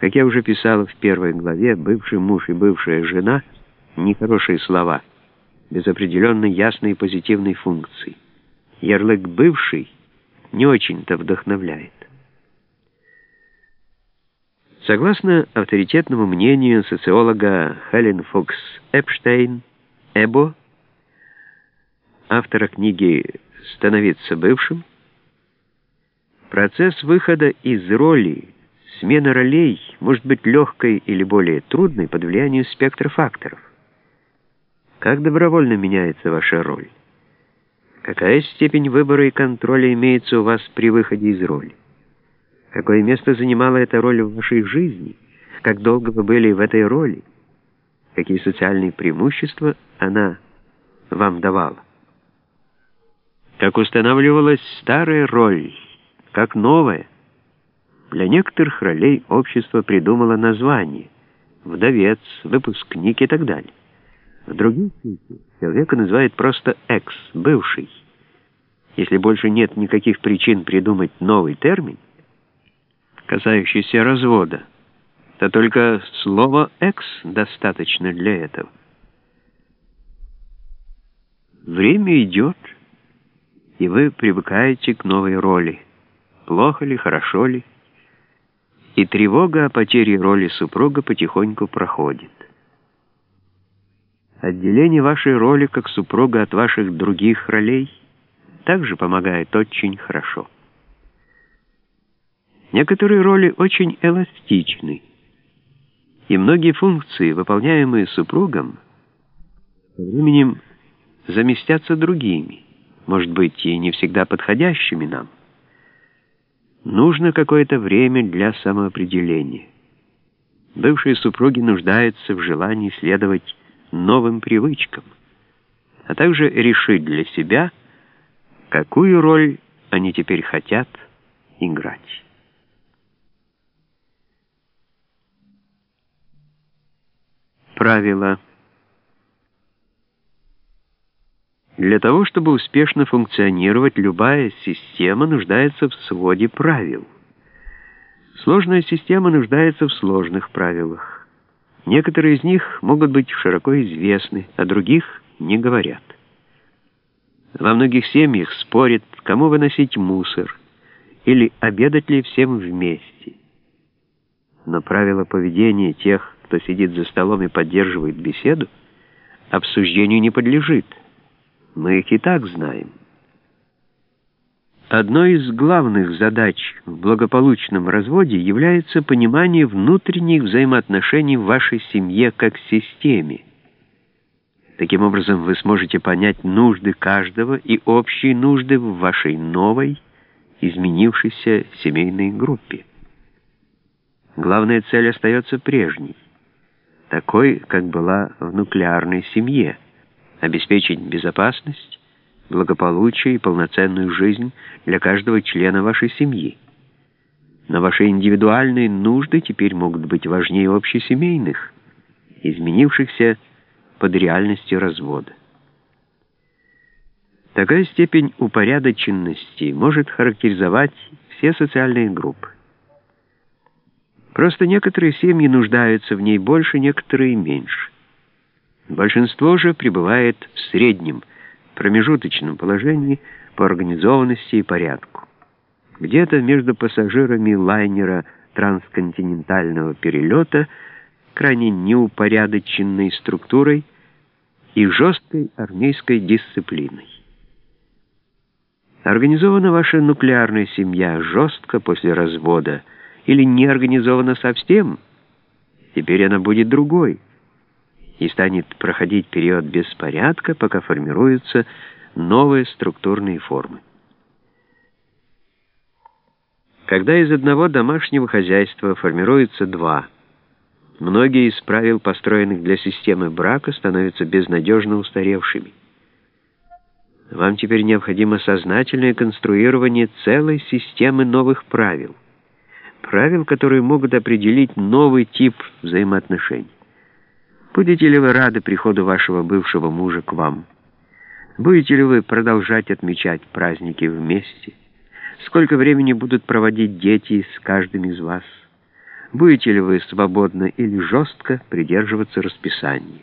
Как я уже писала в первой главе, бывший муж и бывшая жена — нехорошие слова, без определенной ясной позитивной функции. Ярлык «бывший» не очень-то вдохновляет. Согласно авторитетному мнению социолога Хелен Фокс Эпштейн, Эбо, автора книги «Становиться бывшим», процесс выхода из роли, смена ролей может быть легкой или более трудной под влиянием спектра факторов. Как добровольно меняется ваша роль? Какая степень выбора и контроля имеется у вас при выходе из роли? Какое место занимала эта роль в вашей жизни? Как долго вы были в этой роли? Какие социальные преимущества она вам давала? Как устанавливалась старая роль, как новая? Для некоторых ролей общество придумало название – вдовец, выпускник и так далее. В других случаях человека называют просто «экс», «бывший». Если больше нет никаких причин придумать новый термин, касающийся развода, то только слово «экс» достаточно для этого. Время идет, и вы привыкаете к новой роли. Плохо ли, хорошо ли? И тревога о потере роли супруга потихоньку проходит. Отделение вашей роли как супруга от ваших других ролей также помогает очень хорошо. Некоторые роли очень эластичны, и многие функции, выполняемые супругом, временем заместятся другими, может быть, и не всегда подходящими нам. Нужно какое-то время для самоопределения. Бывшие супруги нуждаются в желании следовать новым привычкам, а также решить для себя, какую роль они теперь хотят играть. Правила. Для того, чтобы успешно функционировать, любая система нуждается в своде правил. Сложная система нуждается в сложных правилах. Некоторые из них могут быть широко известны, а других не говорят. Во многих семьях спорят, кому выносить мусор или обедать ли всем вместе. Но правила поведения тех, кто сидит за столом и поддерживает беседу, обсуждению не подлежит. Мы их и так знаем. Одной из главных задач в благополучном разводе является понимание внутренних взаимоотношений в вашей семье как системе. Таким образом, вы сможете понять нужды каждого и общие нужды в вашей новой, изменившейся семейной группе. Главная цель остается прежней такой, как была в нуклеарной семье, обеспечить безопасность, благополучие и полноценную жизнь для каждого члена вашей семьи. Но ваши индивидуальные нужды теперь могут быть важнее общесемейных, изменившихся под реальностью развода. Такая степень упорядоченности может характеризовать все социальные группы. Просто некоторые семьи нуждаются в ней больше, некоторые меньше. Большинство же пребывает в среднем, промежуточном положении по организованности и порядку. Где-то между пассажирами лайнера трансконтинентального перелета, крайне неупорядоченной структурой и жесткой армейской дисциплиной. Организована ваша нуклеарная семья жестко после развода – или не организована совсем, теперь она будет другой и станет проходить период беспорядка, пока формируются новые структурные формы. Когда из одного домашнего хозяйства формируется два, многие из правил, построенных для системы брака, становятся безнадежно устаревшими. Вам теперь необходимо сознательное конструирование целой системы новых правил – правил, которые могут определить новый тип взаимоотношений. Будете ли вы рады приходу вашего бывшего мужа к вам? Будете ли вы продолжать отмечать праздники вместе? Сколько времени будут проводить дети с каждым из вас? будете ли вы свободно или жестко придерживаться расписания.